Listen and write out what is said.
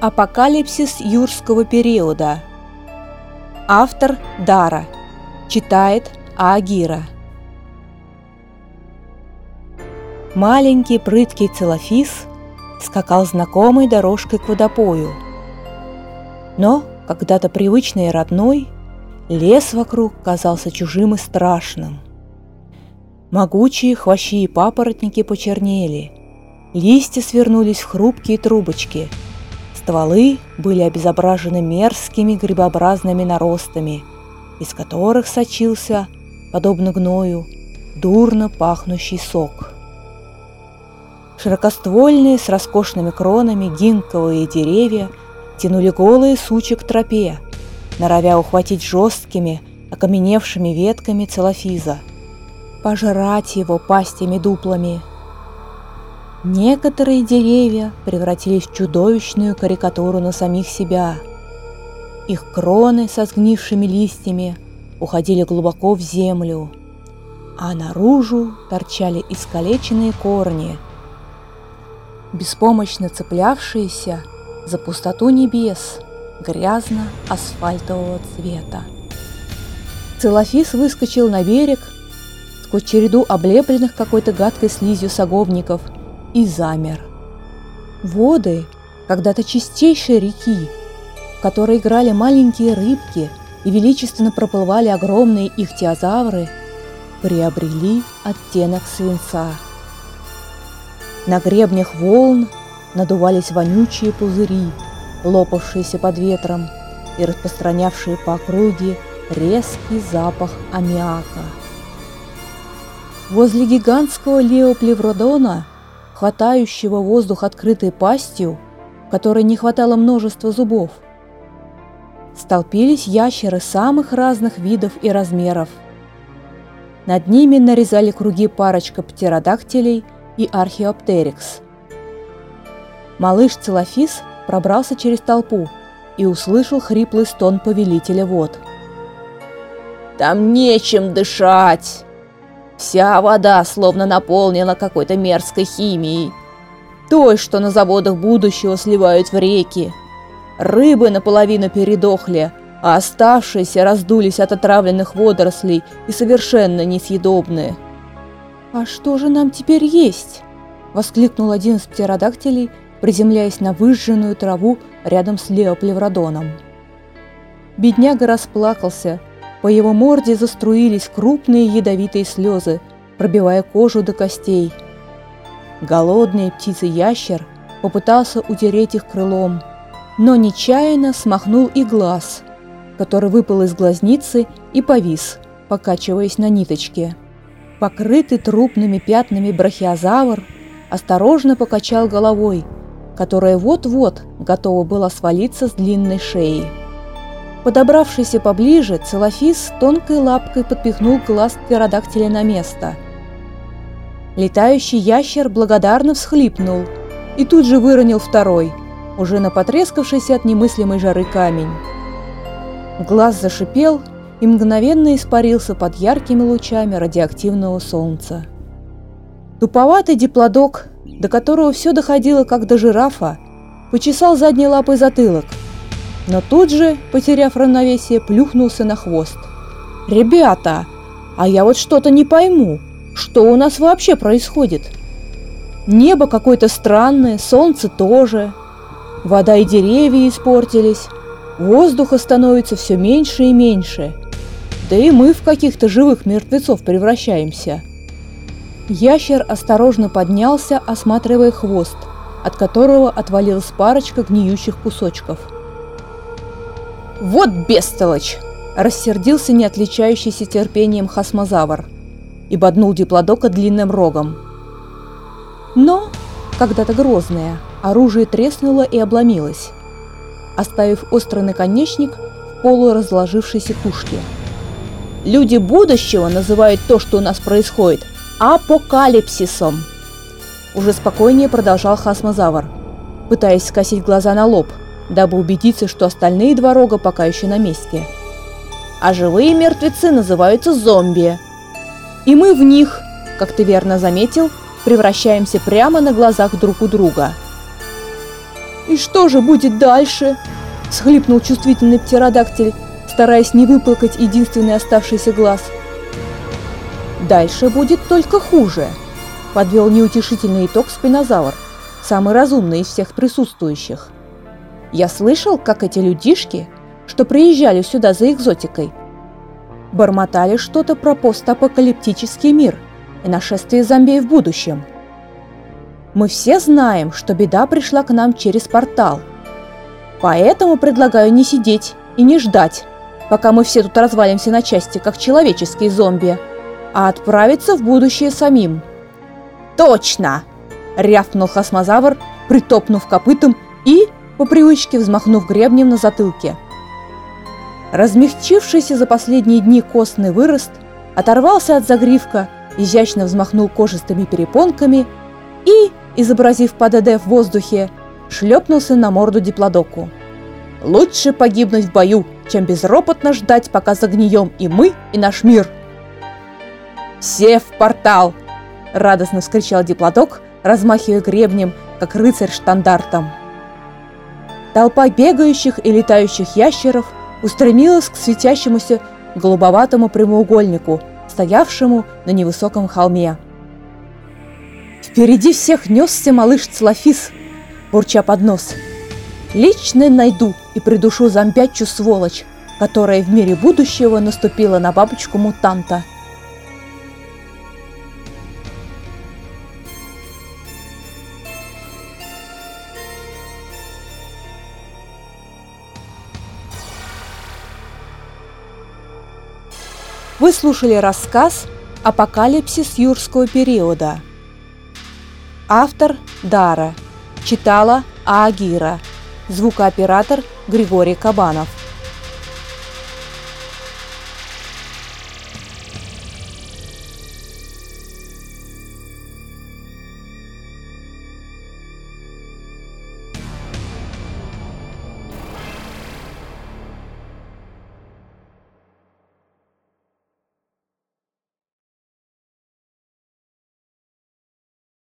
Апокалипсис юрского периода. Автор Дара. Читает Агира. Маленький прыткий целофис скакал знакомой дорожкой к водопою. Но, когда-то привычный и родной, лес вокруг казался чужим и страшным. Могучие хвощи и папоротники почернели, листья свернулись в хрупкие трубочки – Стволы были обезображены мерзкими грибообразными наростами, из которых сочился, подобно гною, дурно пахнущий сок. Широкоствольные с роскошными кронами гинковые деревья тянули голые сучи к тропе, норовя ухватить жесткими, окаменевшими ветками целофиза, пожрать его пастями-дуплами – Некоторые деревья превратились в чудовищную карикатуру на самих себя. Их кроны со сгнившими листьями уходили глубоко в землю, а наружу торчали искалеченные корни, беспомощно цеплявшиеся за пустоту небес грязно-асфальтового цвета. Целофис выскочил на берег сквозь череду облепленных какой-то гадкой слизью саговников – и замер. Воды когда-то чистейшей реки, в которой играли маленькие рыбки и величественно проплывали огромные ихтиозавры, приобрели оттенок свинца. На гребнях волн надувались вонючие пузыри, лопавшиеся под ветром и распространявшие по округе резкий запах аммиака. Возле гигантского леоплевродона – хватающего воздух открытой пастью, которой не хватало множества зубов. Столпились ящеры самых разных видов и размеров. Над ними нарезали круги парочка птеродактилей и археоптерикс. Малыш Целофис пробрался через толпу и услышал хриплый стон повелителя вод. «Там нечем дышать!» Вся вода словно наполнена какой-то мерзкой химией. Той, что на заводах будущего сливают в реки. Рыбы наполовину передохли, а оставшиеся раздулись от отравленных водорослей и совершенно несъедобные. «А что же нам теперь есть?» – воскликнул один из птеродактилей, приземляясь на выжженную траву рядом с леоплевродоном. Бедняга расплакался – по его морде заструились крупные ядовитые слезы, пробивая кожу до костей. Голодный птица-ящер попытался утереть их крылом, но нечаянно смахнул и глаз, который выпал из глазницы и повис, покачиваясь на ниточке. Покрытый трупными пятнами брахиозавр осторожно покачал головой, которая вот-вот готова была свалиться с длинной шеи. Подобравшийся поближе, Целофис тонкой лапкой подпихнул глаз птеродактиля на место. Летающий ящер благодарно всхлипнул и тут же выронил второй, уже на потрескавшийся от немыслимой жары камень. Глаз зашипел и мгновенно испарился под яркими лучами радиоактивного солнца. Туповатый диплодок, до которого все доходило как до жирафа, почесал задней лапой затылок – но тут же, потеряв равновесие, плюхнулся на хвост. «Ребята, а я вот что-то не пойму, что у нас вообще происходит? Небо какое-то странное, солнце тоже, вода и деревья испортились, воздуха становится все меньше и меньше, да и мы в каких-то живых мертвецов превращаемся». Ящер осторожно поднялся, осматривая хвост, от которого отвалилась парочка гниющих кусочков – «Вот бестолочь!» – рассердился не отличающийся терпением хасмозавр и боднул диплодока длинным рогом. Но, когда-то грозное, оружие треснуло и обломилось, оставив острый наконечник в полуразложившейся тушке. Люди будущего называют то, что у нас происходит, апокалипсисом. Уже спокойнее продолжал хасмозавр, пытаясь скосить глаза на лоб – дабы убедиться, что остальные два рога пока еще на месте. А живые мертвецы называются зомби. И мы в них, как ты верно заметил, превращаемся прямо на глазах друг у друга. «И что же будет дальше?» – схлипнул чувствительный птеродактиль, стараясь не выплакать единственный оставшийся глаз. «Дальше будет только хуже», – подвел неутешительный итог спинозавр, самый разумный из всех присутствующих. «Я слышал, как эти людишки, что приезжали сюда за экзотикой, бормотали что-то про постапокалиптический мир и нашествие зомби в будущем. Мы все знаем, что беда пришла к нам через портал. Поэтому предлагаю не сидеть и не ждать, пока мы все тут развалимся на части, как человеческие зомби, а отправиться в будущее самим. «Точно!» – рявкнул хасмозавр, притопнув копытом и, по привычке, взмахнув гребнем на затылке – Размягчившийся за последние дни костный вырост оторвался от загривка, изящно взмахнул кожистыми перепонками и, изобразив ПДД в воздухе, шлепнулся на морду диплодоку. «Лучше погибнуть в бою, чем безропотно ждать, пока загнием и мы, и наш мир!» «Все в портал!» – радостно вскричал диплодок, размахивая гребнем, как рыцарь штандартом. Толпа бегающих и летающих ящеров – устремилась к светящемуся голубоватому прямоугольнику, стоявшему на невысоком холме. Впереди всех несся малыш Целофис, бурча под нос. «Лично найду и придушу зомбячу сволочь, которая в мире будущего наступила на бабочку-мутанта». Вы слушали рассказ «Апокалипсис юрского периода». Автор Дара. Читала Агира. Звукооператор Григорий Кабанов.